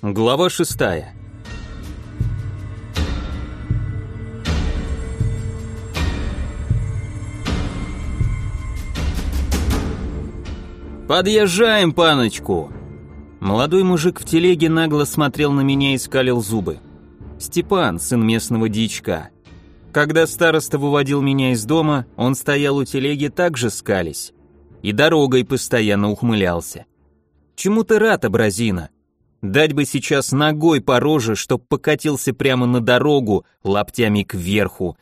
Глава шестая. «Подъезжаем, паночку!» Молодой мужик в телеге нагло смотрел на меня и скалил зубы. Степан, сын местного дичка. Когда староста выводил меня из дома, он стоял у телеги также скались. И дорогой постоянно ухмылялся. Чему ты рад, абразина? Дать бы сейчас ногой по роже, чтоб покатился прямо на дорогу, лаптями кверху.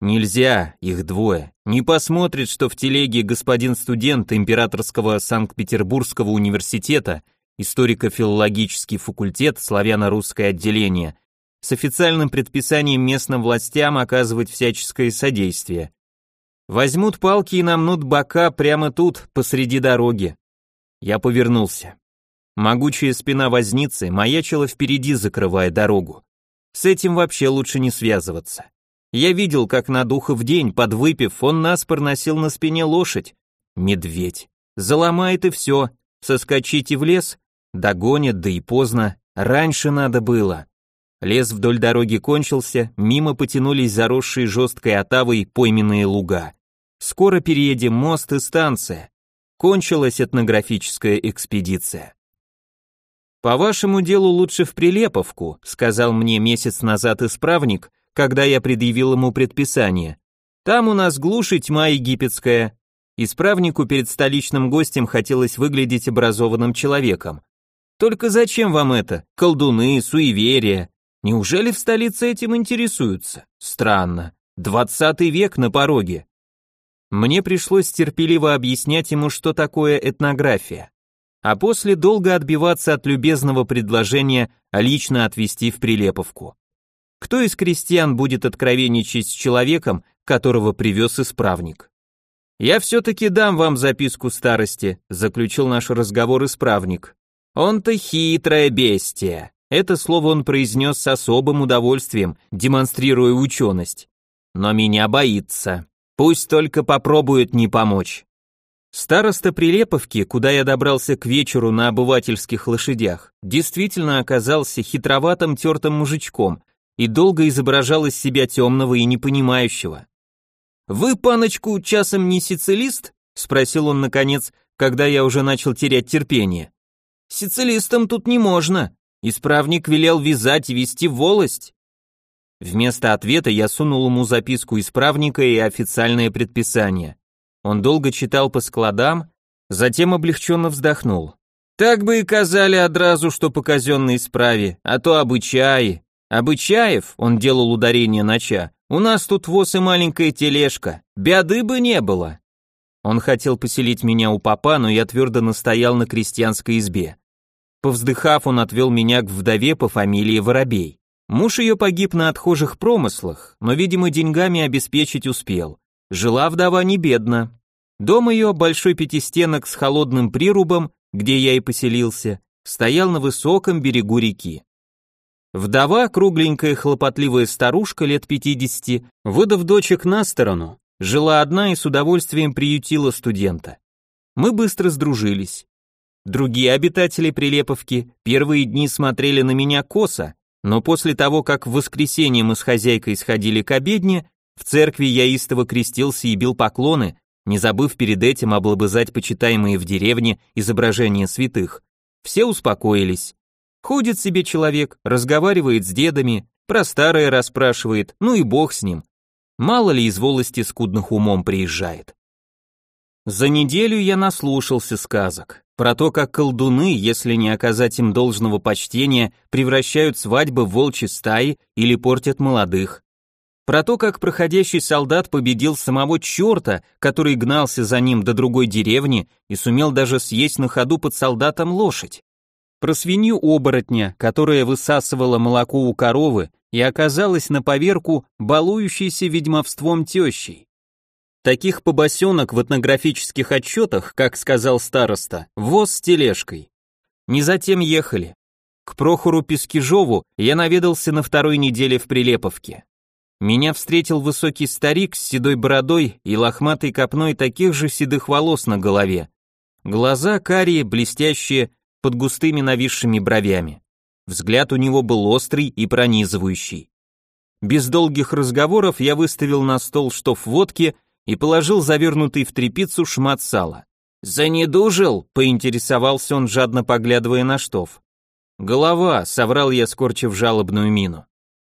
Нельзя, их двое. Не посмотрит, что в телеге господин студент Императорского Санкт-Петербургского университета, историко-филологический факультет, славяно-русское отделение, с официальным предписанием местным властям оказывать всяческое содействие. Возьмут палки и намнут бока прямо тут, посреди дороги. Я повернулся. Могучая спина возницы маячила впереди, закрывая дорогу. С этим вообще лучше не связываться. Я видел, как на духа в день, подвыпив, он наспор носил на спине лошадь. Медведь. Заломает и все. Соскочите в лес? Догонят, да и поздно. Раньше надо было. Лес вдоль дороги кончился, мимо потянулись заросшие жесткой отавой пойменные луга. Скоро переедем мост и станция. Кончилась этнографическая экспедиция. «По вашему делу лучше в Прилеповку», сказал мне месяц назад исправник, когда я предъявил ему предписание. «Там у нас глушь и тьма египетская». Исправнику перед столичным гостем хотелось выглядеть образованным человеком. «Только зачем вам это? Колдуны, суеверия. Неужели в столице этим интересуются? Странно. Двадцатый век на пороге». Мне пришлось терпеливо объяснять ему, что такое этнография а после долго отбиваться от любезного предложения лично отвезти в Прилеповку. Кто из крестьян будет откровенничать с человеком, которого привез исправник? «Я все-таки дам вам записку старости», — заключил наш разговор исправник. «Он-то хитрое бестия». Это слово он произнес с особым удовольствием, демонстрируя ученость. «Но меня боится. Пусть только попробует не помочь. Староста Прилеповки, куда я добрался к вечеру на обывательских лошадях, действительно оказался хитроватым тертым мужичком и долго изображал из себя темного и непонимающего. «Вы, паночку, часом не сицилист?» — спросил он наконец, когда я уже начал терять терпение. «Сицилистам тут не можно. Исправник велел вязать и вести волость». Вместо ответа я сунул ему записку исправника и официальное предписание. Он долго читал по складам, затем облегченно вздохнул. Так бы и казали одразу, что по казенной справе, а то обычаи. Обычаев, он делал ударение на ча, у нас тут воз и маленькая тележка, беды бы не было. Он хотел поселить меня у папа, но я твердо настоял на крестьянской избе. Повздыхав, он отвел меня к вдове по фамилии Воробей. Муж ее погиб на отхожих промыслах, но, видимо, деньгами обеспечить успел. Жила вдова не бедно. Дом ее, большой пятистенок с холодным прирубом, где я и поселился, стоял на высоком берегу реки. Вдова, кругленькая хлопотливая старушка лет пятидесяти, выдав дочек на сторону, жила одна и с удовольствием приютила студента. Мы быстро сдружились. Другие обитатели Прилеповки первые дни смотрели на меня косо, но после того, как в воскресенье мы с хозяйкой сходили к обедне, в церкви я истово крестился и бил поклоны, не забыв перед этим облобызать почитаемые в деревне изображения святых. Все успокоились. Ходит себе человек, разговаривает с дедами, про старое расспрашивает, ну и бог с ним. Мало ли из волости скудных умом приезжает. За неделю я наслушался сказок про то, как колдуны, если не оказать им должного почтения, превращают свадьбы в волчьи стаи или портят молодых, про то, как проходящий солдат победил самого черта, который гнался за ним до другой деревни и сумел даже съесть на ходу под солдатом лошадь. Про свинью-оборотня, которая высасывала молоко у коровы и оказалась на поверку балующейся ведьмовством тещей. Таких побосенок в этнографических отчетах, как сказал староста, воз с тележкой. Не затем ехали. К Прохору Пескижову я наведался на второй неделе в Прилеповке. Меня встретил высокий старик с седой бородой и лохматой копной таких же седых волос на голове. Глаза карие, блестящие, под густыми нависшими бровями. Взгляд у него был острый и пронизывающий. Без долгих разговоров я выставил на стол штоф водки и положил завернутый в тряпицу шмат сала. «Занедужил?» — поинтересовался он, жадно поглядывая на штоф. «Голова», — соврал я, скорчив жалобную мину.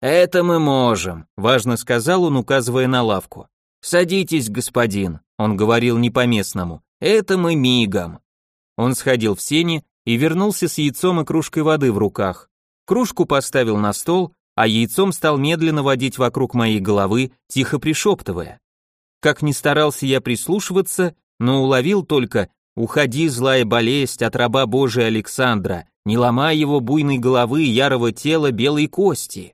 «Это мы можем», — важно сказал он, указывая на лавку. «Садитесь, господин», — он говорил не по-местному. «Это мы мигом». Он сходил в сени и вернулся с яйцом и кружкой воды в руках. Кружку поставил на стол, а яйцом стал медленно водить вокруг моей головы, тихо пришептывая. Как ни старался я прислушиваться, но уловил только «Уходи, злая болезнь, от раба Божия Александра, не ломай его буйной головы, ярого тела, белой кости».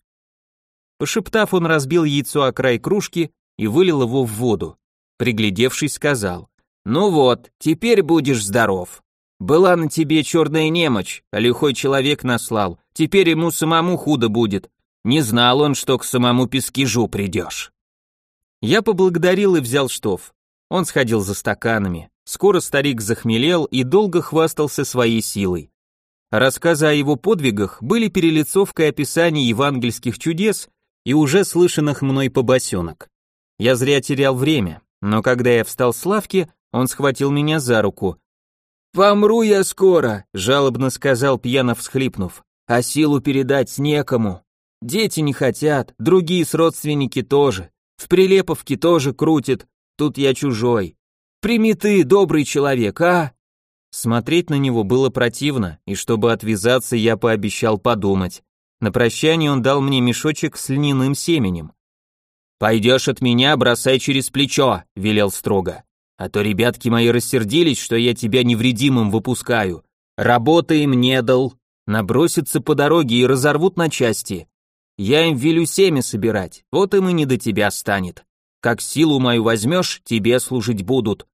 Пошептав, он разбил яйцо о край кружки и вылил его в воду. Приглядевшись, сказал, «Ну вот, теперь будешь здоров. Была на тебе черная немочь, а лихой человек наслал, теперь ему самому худо будет. Не знал он, что к самому пескижу придешь». Я поблагодарил и взял штоф. Он сходил за стаканами. Скоро старик захмелел и долго хвастался своей силой. Рассказы о его подвигах были перелицовкой описаний евангельских чудес и уже слышанных мной побосенок. Я зря терял время, но когда я встал с лавки, он схватил меня за руку. «Помру я скоро», — жалобно сказал, пьяно всхлипнув, «а силу передать некому. Дети не хотят, другие с родственники тоже, в Прилеповке тоже крутит, тут я чужой. Прими ты, добрый человек, а?» Смотреть на него было противно, и чтобы отвязаться, я пообещал подумать. На прощание он дал мне мешочек с льняным семенем. «Пойдешь от меня, бросай через плечо», — велел строго. «А то ребятки мои рассердились, что я тебя невредимым выпускаю. Работы им не дал, набросятся по дороге и разорвут на части. Я им велю семя собирать, вот им и не до тебя станет. Как силу мою возьмешь, тебе служить будут.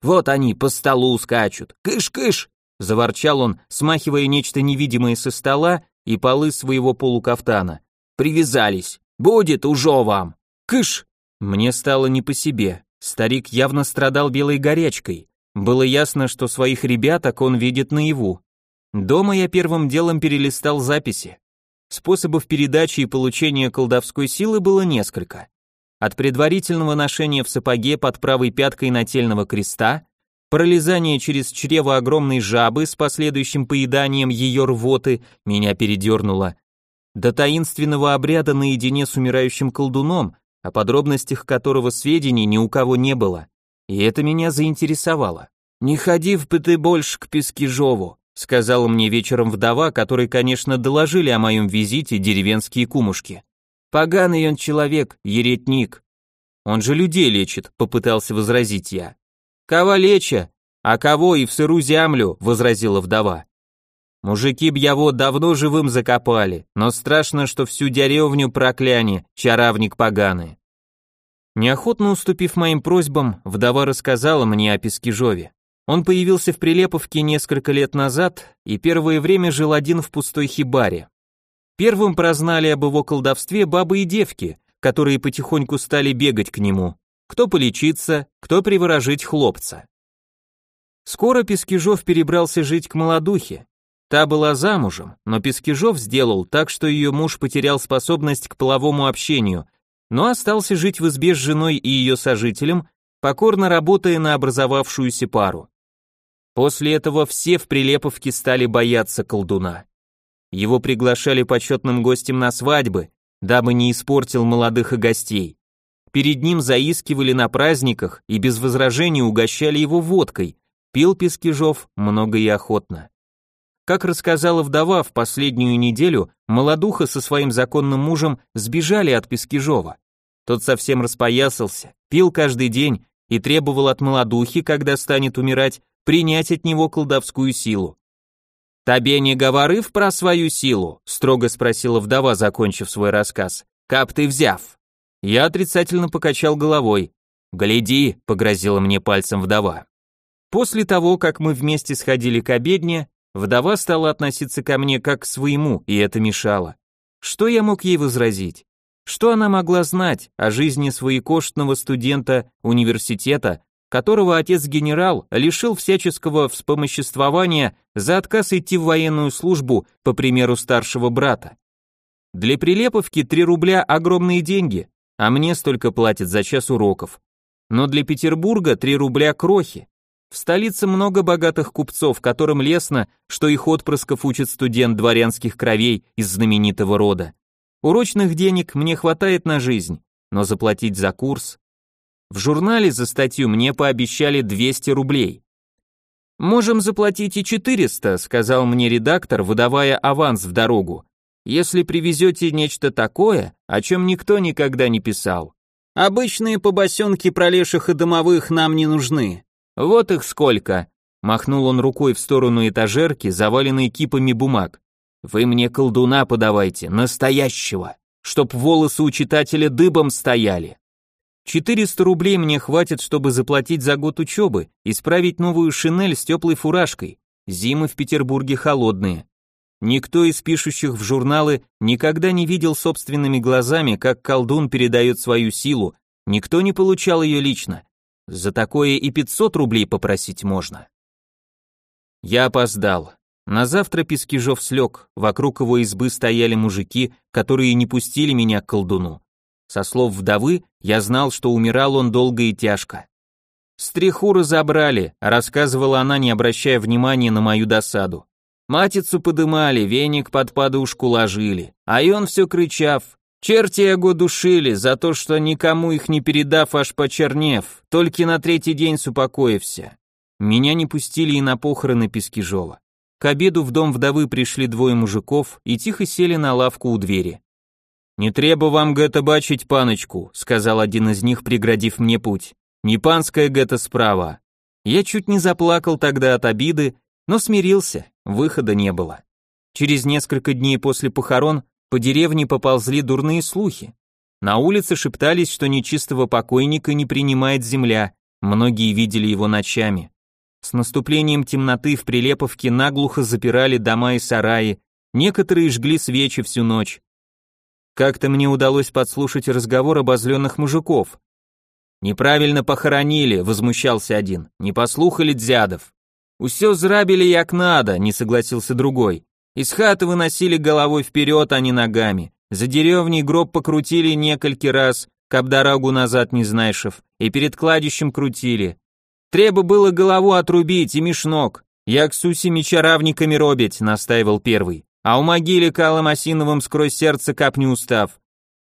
Вот они по столу скачут. Кыш-кыш!» Заворчал он, смахивая нечто невидимое со стола и полы своего полукафтана. «Привязались! Будет уже вам! Кыш!» Мне стало не по себе. Старик явно страдал белой горячкой. Было ясно, что своих ребяток он видит наяву. Дома я первым делом перелистал записи. Способов передачи и получения колдовской силы было несколько. От предварительного ношения в сапоге под правой пяткой нательного креста Пролезание через чрево огромной жабы с последующим поеданием ее рвоты меня передернуло. До таинственного обряда наедине с умирающим колдуном, о подробностях которого сведений ни у кого не было. И это меня заинтересовало. «Не ходи в ты больше к Пескижову», сказала мне вечером вдова, которой, конечно, доложили о моем визите деревенские кумушки. «Поганый он человек, еретник». «Он же людей лечит», попытался возразить я. «Кого леча? А кого и в сыру землю?» — возразила вдова. «Мужики б его давно живым закопали, но страшно, что всю деревню прокляни, чаравник поганый». Неохотно уступив моим просьбам, вдова рассказала мне о Пескижове. Он появился в Прилеповке несколько лет назад и первое время жил один в пустой хибаре. Первым прознали об его колдовстве бабы и девки, которые потихоньку стали бегать к нему, кто полечиться, кто приворожить хлопца. Скоро Пескижов перебрался жить к молодухе. Та была замужем, но Пескижов сделал так, что ее муж потерял способность к половому общению, но остался жить в избе с женой и ее сожителем, покорно работая на образовавшуюся пару. После этого все в Прилеповке стали бояться колдуна. Его приглашали почетным гостем на свадьбы, дабы не испортил молодых и гостей. Перед ним заискивали на праздниках и без возражений угощали его водкой, пил Пескижов много и охотно. Как рассказала вдова, в последнюю неделю молодуха со своим законным мужем сбежали от Пескижова. Тот совсем распоясался, пил каждый день и требовал от молодухи, когда станет умирать, принять от него колдовскую силу. «Тебе не говорыв про свою силу?» — строго спросила вдова, закончив свой рассказ. «Кап ты взяв?» Я отрицательно покачал головой. «Гляди», — погрозила мне пальцем вдова. После того, как мы вместе сходили к обедне, вдова стала относиться ко мне как к своему, и это мешало. Что я мог ей возразить? Что она могла знать о жизни своекоштного студента университета, которого отец-генерал лишил всяческого вспомоществования за отказ идти в военную службу, по примеру старшего брата. Для Прилеповки 3 рубля огромные деньги, а мне столько платят за час уроков. Но для Петербурга 3 рубля крохи. В столице много богатых купцов, которым лестно, что их отпрысков учит студент дворянских кровей из знаменитого рода. Урочных денег мне хватает на жизнь, но заплатить за курс... В журнале за статью мне пообещали 200 рублей. «Можем заплатить и 400», — сказал мне редактор, выдавая аванс в дорогу. «Если привезете нечто такое, о чем никто никогда не писал. Обычные побосенки про леших и домовых нам не нужны. Вот их сколько!» Махнул он рукой в сторону этажерки, заваленной кипами бумаг. Вы мне колдуна подавайте, настоящего, чтоб волосы у читателя дыбом стояли. 400 рублей мне хватит, чтобы заплатить за год учебы, исправить новую шинель с теплой фуражкой. Зимы в Петербурге холодные. Никто из пишущих в журналы никогда не видел собственными глазами, как колдун передает свою силу, никто не получал ее лично. За такое и 500 рублей попросить можно. Я опоздал. На завтра Пескижов слег, вокруг его избы стояли мужики, которые не пустили меня к колдуну. Со слов вдовы, я знал, что умирал он долго и тяжко. «Стриху разобрали», — рассказывала она, не обращая внимания на мою досаду. Матицу подымали, веник под подушку ложили, а и он все кричав. Черти его душили за то, что никому их не передав, аж почернев, только на третий день супокоився. Меня не пустили и на похороны Пескижова. К обеду в дом вдовы пришли двое мужиков и тихо сели на лавку у двери. «Не треба вам гэта бачить, паночку», — сказал один из них, преградив мне путь. «Не панская гэта справа». Я чуть не заплакал тогда от обиды, но смирился, выхода не было. Через несколько дней после похорон по деревне поползли дурные слухи. На улице шептались, что нечистого покойника не принимает земля, многие видели его ночами. С наступлением темноты в Прилеповке наглухо запирали дома и сараи, некоторые жгли свечи всю ночь. Как-то мне удалось подслушать разговор обозленных мужиков. «Неправильно похоронили», — возмущался один, — «не послухали дзядов». «Усё зрабили як надо», — не согласился другой. «Из хаты выносили головой вперед, а не ногами. За деревней гроб покрутили несколько раз, каб дорогу назад не знаешев, и перед кладищем крутили. Треба было голову отрубить и мешнок. Як с усими чаравниками робить, настаивал первый. А у могиле калом осиновым скрозь сердце капни устав.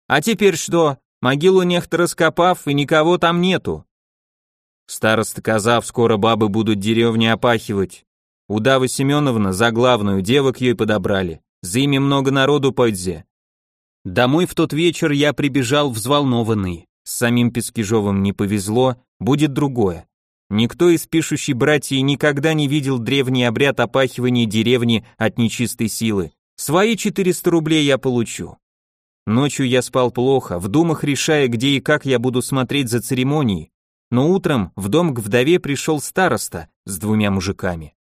А теперь что? Могилу нехто раскопав, и никого там нету. Староста казав, скоро бабы будут деревни опахивать. Удава Семеновна за главную девок ей подобрали. За ими много народу пойдзе. Домой в тот вечер я прибежал взволнованный. С самим Пескижовым не повезло, будет другое. Никто из пишущей братьев никогда не видел древний обряд опахивания деревни от нечистой силы. Свои 400 рублей я получу. Ночью я спал плохо, в думах решая, где и как я буду смотреть за церемонией, но утром в дом к вдове пришел староста с двумя мужиками.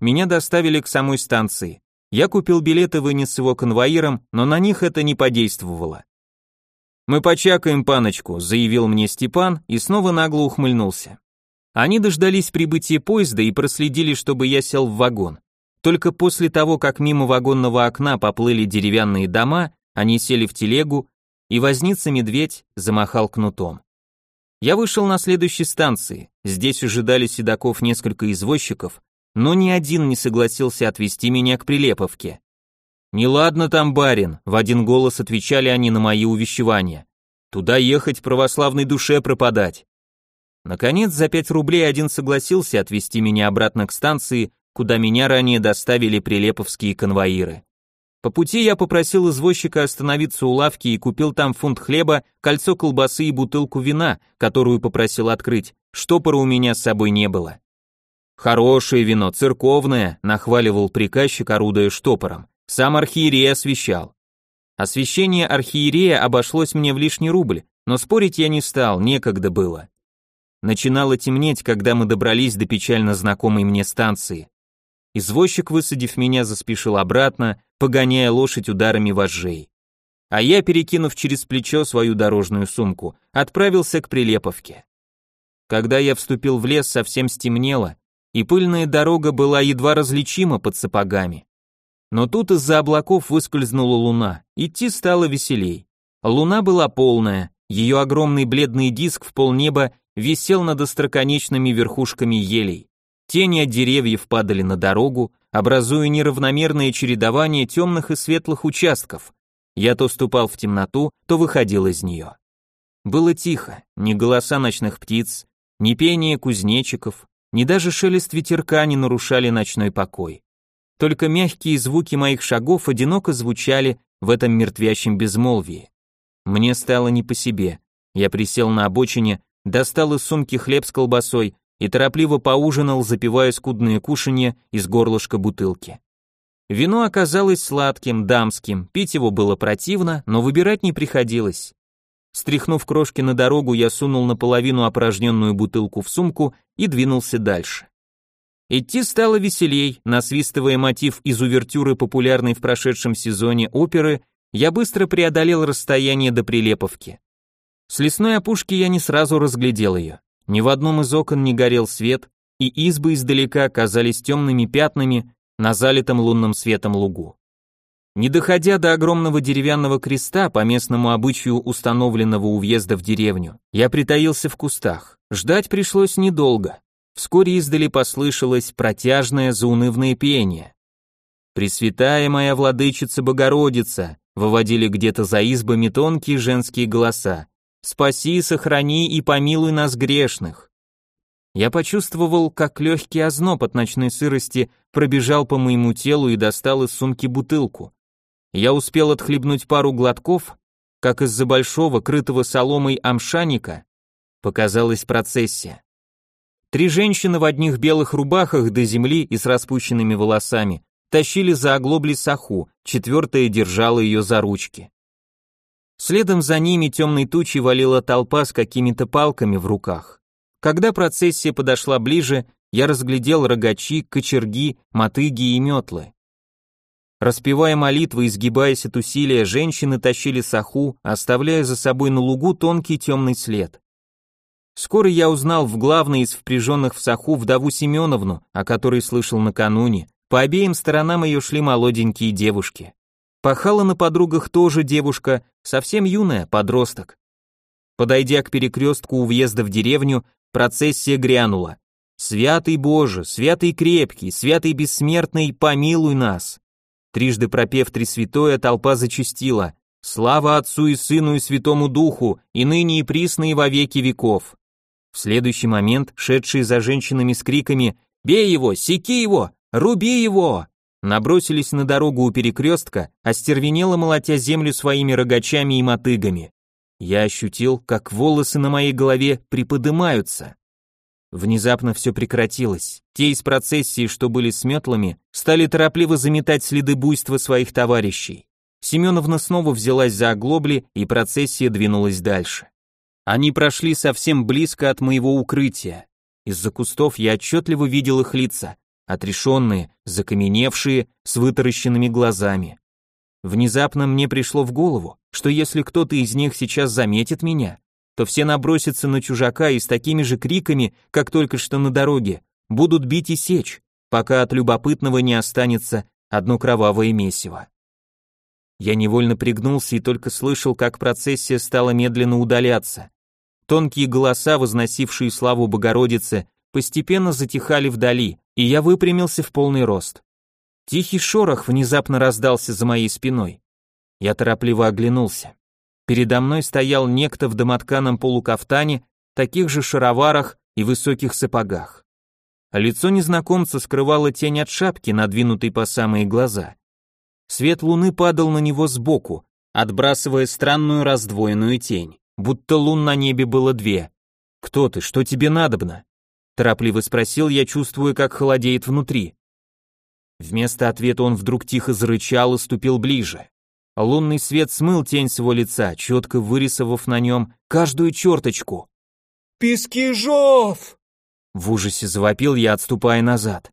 Меня доставили к самой станции. Я купил билет и вынес его конвоирам, но на них это не подействовало. «Мы почакаем паночку», — заявил мне Степан и снова нагло ухмыльнулся. Они дождались прибытия поезда и проследили, чтобы я сел в вагон. Только после того, как мимо вагонного окна поплыли деревянные дома, они сели в телегу, и возница-медведь замахал кнутом. Я вышел на следующей станции, здесь ожидали седаков несколько извозчиков, но ни один не согласился отвезти меня к Прилеповке. «Неладно там, барин», — в один голос отвечали они на мои увещевания. «Туда ехать православной душе пропадать». Наконец, за пять рублей один согласился отвезти меня обратно к станции, куда меня ранее доставили прилеповские конвоиры. По пути я попросил извозчика остановиться у лавки и купил там фунт хлеба, кольцо колбасы и бутылку вина, которую попросил открыть. Штопора у меня с собой не было. Хорошее вино, церковное, нахваливал приказчик, орудуя штопором. Сам архиерей освещал. Освещение архиерея обошлось мне в лишний рубль, но спорить я не стал, некогда было. Начинало темнеть, когда мы добрались до печально знакомой мне станции. Извозчик, высадив меня, заспешил обратно, погоняя лошадь ударами вожжей. А я, перекинув через плечо свою дорожную сумку, отправился к Прилеповке. Когда я вступил в лес, совсем стемнело, и пыльная дорога была едва различима под сапогами. Но тут из-за облаков выскользнула луна, идти стало веселей. Луна была полная, ее огромный бледный диск в полнеба висел над остроконечными верхушками елей. Тени от деревьев падали на дорогу, образуя неравномерное чередование темных и светлых участков. Я то ступал в темноту, то выходил из нее. Было тихо, ни голоса ночных птиц, ни пение кузнечиков, ни даже шелест ветерка не нарушали ночной покой. Только мягкие звуки моих шагов одиноко звучали в этом мертвящем безмолвии. Мне стало не по себе. Я присел на обочине, достал из сумки хлеб с колбасой и торопливо поужинал, запивая скудное кушанье из горлышка бутылки. Вино оказалось сладким, дамским, пить его было противно, но выбирать не приходилось. Стряхнув крошки на дорогу, я сунул наполовину опорожненную бутылку в сумку и двинулся дальше. Идти стало веселей, насвистывая мотив из увертюры популярной в прошедшем сезоне оперы, я быстро преодолел расстояние до Прилеповки. С лесной опушки я не сразу разглядел ее. Ни в одном из окон не горел свет, и избы издалека казались темными пятнами на залитом лунным светом лугу. Не доходя до огромного деревянного креста, по местному обычаю установленного у въезда в деревню, я притаился в кустах. Ждать пришлось недолго. Вскоре издали послышалось протяжное заунывное пение. «Пресвятая моя владычица Богородица», выводили где-то за избами тонкие женские голоса. «Спаси, сохрани и помилуй нас грешных». Я почувствовал, как легкий озноб от ночной сырости пробежал по моему телу и достал из сумки бутылку. Я успел отхлебнуть пару глотков, как из-за большого, крытого соломой амшаника показалась процессия. Три женщины в одних белых рубахах до земли и с распущенными волосами тащили за оглобли саху, четвертая держала ее за ручки. Следом за ними темной тучей валила толпа с какими-то палками в руках. Когда процессия подошла ближе, я разглядел рогачи, кочерги, мотыги и метлы. Распевая молитвы и сгибаясь от усилия, женщины тащили саху, оставляя за собой на лугу тонкий темный след. Скоро я узнал в главной из впряженных в саху вдову Семеновну, о которой слышал накануне. По обеим сторонам ее шли молоденькие девушки. Пахала на подругах тоже девушка, совсем юная, подросток. Подойдя к перекрестку у въезда в деревню, процессия грянула. «Святый Боже, святый крепкий, святый бессмертный, помилуй нас!» Трижды пропев три святое, толпа зачастила. Слава Отцу и Сыну и Святому Духу, и ныне и присно и во веки веков. В следующий момент, шедшие за женщинами с криками «Бей его! Секи его! Руби его!» Набросились на дорогу у перекрестка, остервенело молотя землю своими рогачами и мотыгами. Я ощутил, как волосы на моей голове приподымаются. Внезапно все прекратилось. Те из процессии, что были с метлами, стали торопливо заметать следы буйства своих товарищей. Семеновна снова взялась за оглобли, и процессия двинулась дальше. Они прошли совсем близко от моего укрытия. Из-за кустов я отчетливо видел их лица, отрешенные, закаменевшие, с вытаращенными глазами. Внезапно мне пришло в голову, что если кто-то из них сейчас заметит меня, то все набросятся на чужака и с такими же криками, как только что на дороге, будут бить и сечь, пока от любопытного не останется одно кровавое месиво. Я невольно пригнулся и только слышал, как процессия стала медленно удаляться. Тонкие голоса, возносившие славу Богородице, постепенно затихали вдали, и я выпрямился в полный рост. Тихий шорох внезапно раздался за моей спиной. Я торопливо оглянулся. Передо мной стоял некто в домотканом полукафтане, таких же шароварах и высоких сапогах. Лицо незнакомца скрывало тень от шапки, надвинутой по самые глаза. Свет луны падал на него сбоку, отбрасывая странную раздвоенную тень, будто лун на небе было две. «Кто ты? Что тебе надобно?» Торопливо спросил я, чувствуя, как холодеет внутри. Вместо ответа он вдруг тихо зарычал и ступил ближе. Лунный свет смыл тень с его лица, четко вырисовав на нем каждую черточку. «Пескижов!» В ужасе завопил я, отступая назад.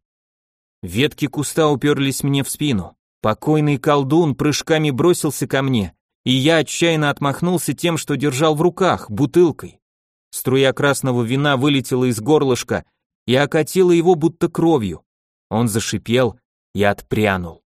Ветки куста уперлись мне в спину. Покойный колдун прыжками бросился ко мне, и я отчаянно отмахнулся тем, что держал в руках, бутылкой. Струя красного вина вылетела из горлышка и окатила его будто кровью. Он зашипел и отпрянул.